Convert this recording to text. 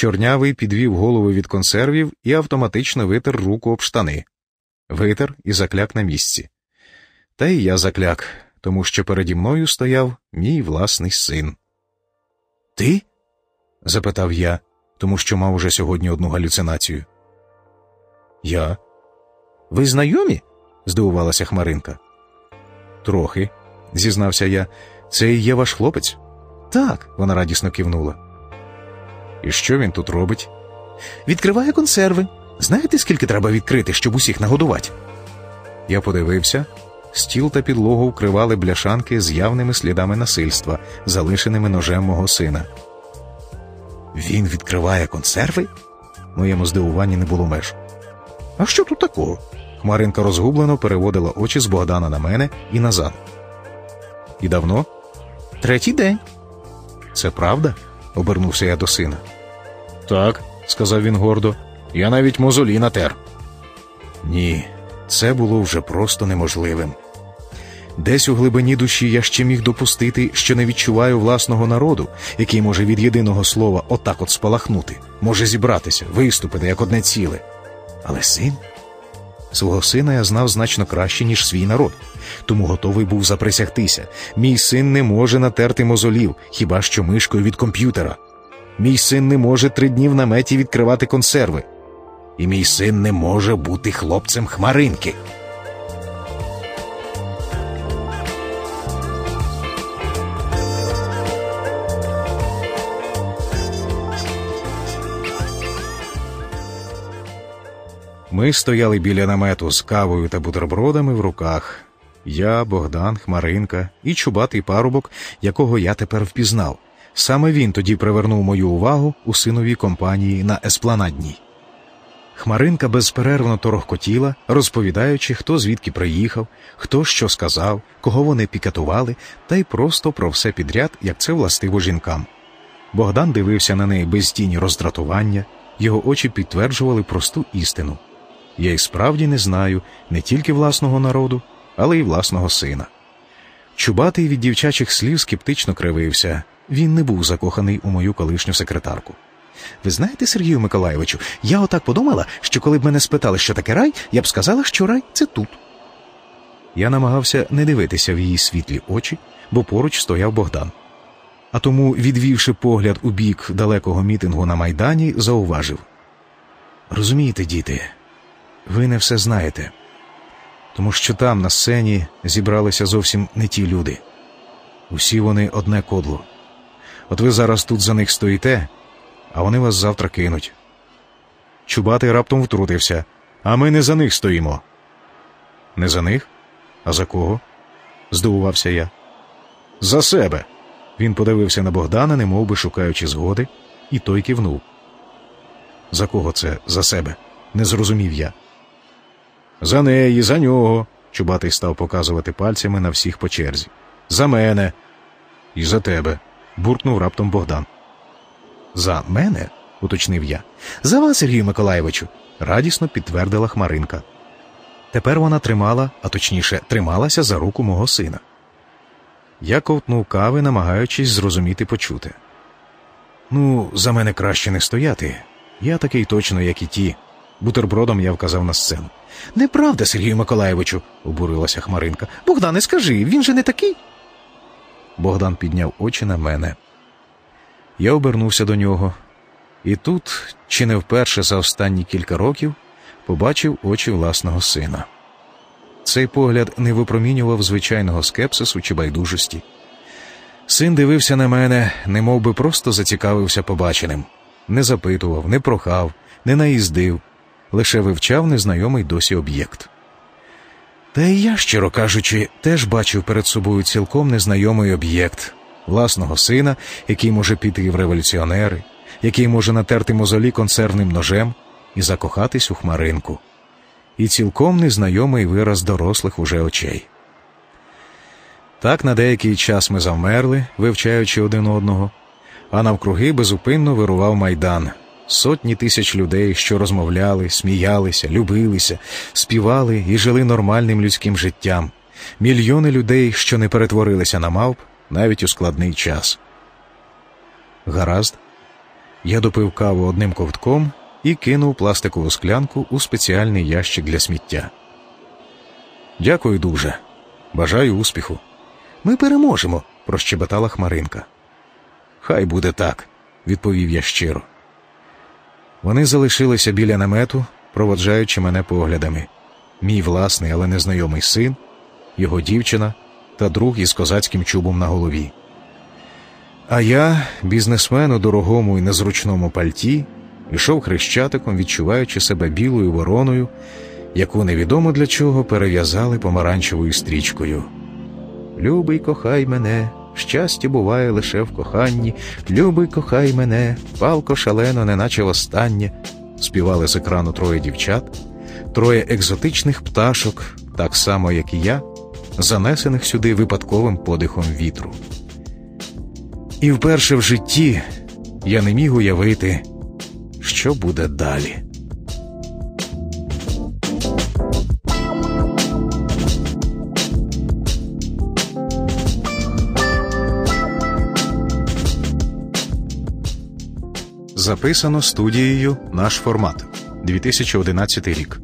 Чорнявий підвів голову від консервів і автоматично витер руку об штани. Витер і закляк на місці. Та й я закляк, тому що переді мною стояв мій власний син. Ти? запитав я, тому що мав уже сьогодні одну галюцинацію. Я. Ви знайомі? здивувалася Хмаринка. Трохи, зізнався я. Це і є ваш хлопець? Так, вона радісно кивнула. І що він тут робить? Відкриває консерви. Знаєте, скільки треба відкрити, щоб усіх нагодувати? Я подивився. Стіл та підлогу вкривали бляшанки з явними слідами насильства, залишеними ножем мого сина. Він відкриває консерви? Моєму здивуванні не було меж. А що тут такого? Хмаринка розгублено переводила очі з Богдана на мене і назад. І давно? Третій день. Це правда? обернувся я до сина. Так, сказав він гордо, я навіть мозолі натер. Ні, це було вже просто неможливим. Десь у глибині душі я ще міг допустити, що не відчуваю власного народу, який може від єдиного слова отак от спалахнути, може зібратися, виступити як одне ціле. Але син свого сина я знав значно краще, ніж свій народ, тому готовий був заприсягтися. Мій син не може натерти мозолів, хіба що мишкою від комп'ютера. Мій син не може три дні в наметі відкривати консерви. І мій син не може бути хлопцем хмаринки. Ми стояли біля намету з кавою та бутербродами в руках. Я, Богдан, Хмаринка і чубатий парубок, якого я тепер впізнав. Саме він тоді привернув мою увагу у синовій компанії на еспланадній. Хмаринка безперервно торохкотіла, розповідаючи, хто звідки приїхав, хто що сказав, кого вони пікетували, та й просто про все підряд, як це властиво жінкам. Богдан дивився на неї без тіні роздратування, його очі підтверджували просту істину. Я й справді не знаю не тільки власного народу, але й власного сина. Чубатий від дівчачих слів скептично кривився. Він не був закоханий у мою колишню секретарку. Ви знаєте, Сергію Миколайовичу, я отак подумала, що коли б мене спитали, що таке рай, я б сказала, що рай це тут. Я намагався не дивитися в її світлі очі, бо поруч стояв Богдан. А тому, відвівши погляд у бік далекого мітингу на майдані, зауважив: Розумієте, діти, ви не все знаєте, тому що там, на сцені, зібралися зовсім не ті люди. Усі вони одне кодло. От ви зараз тут за них стоїте, а вони вас завтра кинуть. Чубатий раптом втрутився, а ми не за них стоїмо. Не за них? А за кого? здивувався я. За себе. Він подивився на Богдана, немов би шукаючи згоди, і той кивнув. За кого це за себе? не зрозумів я. За неї, за нього. Чубатий став показувати пальцями на всіх по черзі. За мене і за тебе. Буркнув раптом Богдан. За мене? уточнив я. За вас, Сергію Миколаєвичу, радісно підтвердила Хмаринка. Тепер вона тримала, а точніше, трималася за руку мого сина. Я ковтнув кави, намагаючись зрозуміти почути. Ну, за мене краще не стояти. Я такий точно, як і ті. Бутербродом я вказав на сцену. Неправда, Сергію Миколаєвичу, обурилася Хмаринка. Богдане, скажи, він же не такий. Богдан підняв очі на мене. Я обернувся до нього, і тут, чи не вперше за останні кілька років, побачив очі власного сина. Цей погляд не випромінював звичайного скепсису чи байдужості. Син дивився на мене, немов би просто зацікавився побаченим, не запитував, не прохав, не наїздив, лише вивчав незнайомий досі об'єкт. Та й я, щиро кажучи, теж бачив перед собою цілком незнайомий об'єкт власного сина, який може піти в революціонери, який може натерти мозолі консервним ножем і закохатись у хмаринку, і цілком незнайомий вираз дорослих уже очей. Так на деякий час ми завмерли, вивчаючи один одного, а навкруги безупинно вирував майдан, сотні тисяч людей, що розмовляли, сміялися, любилися, співали і жили нормальним людським життям, мільйони людей, що не перетворилися на мавп навіть у складний час. Гаразд, Я допив каву одним ковтком і кинув пластикову склянку у спеціальний ящик для сміття. Дякую дуже. Бажаю успіху. Ми переможемо, прощебетала Хмаринка. Хай буде так, відповів я щиро. Вони залишилися біля намету, проводжаючи мене поглядами. Мій власний, але незнайомий син, його дівчина та друг із козацьким чубом на голові. А я, бізнесмен у дорогому і незручному пальті, йшов хрещатиком, відчуваючи себе білою вороною, яку невідомо для чого перев'язали помаранчевою стрічкою. Любий, кохай мене, щастя буває лише в коханні, любий, кохай мене, палко шалено, неначе востаннє, співали з екрану троє дівчат, троє екзотичних пташок, так само, як і я, занесених сюди випадковим подихом вітру. І вперше в житті я не міг уявити, що буде далі. Записано студією наш формат 2011 рік.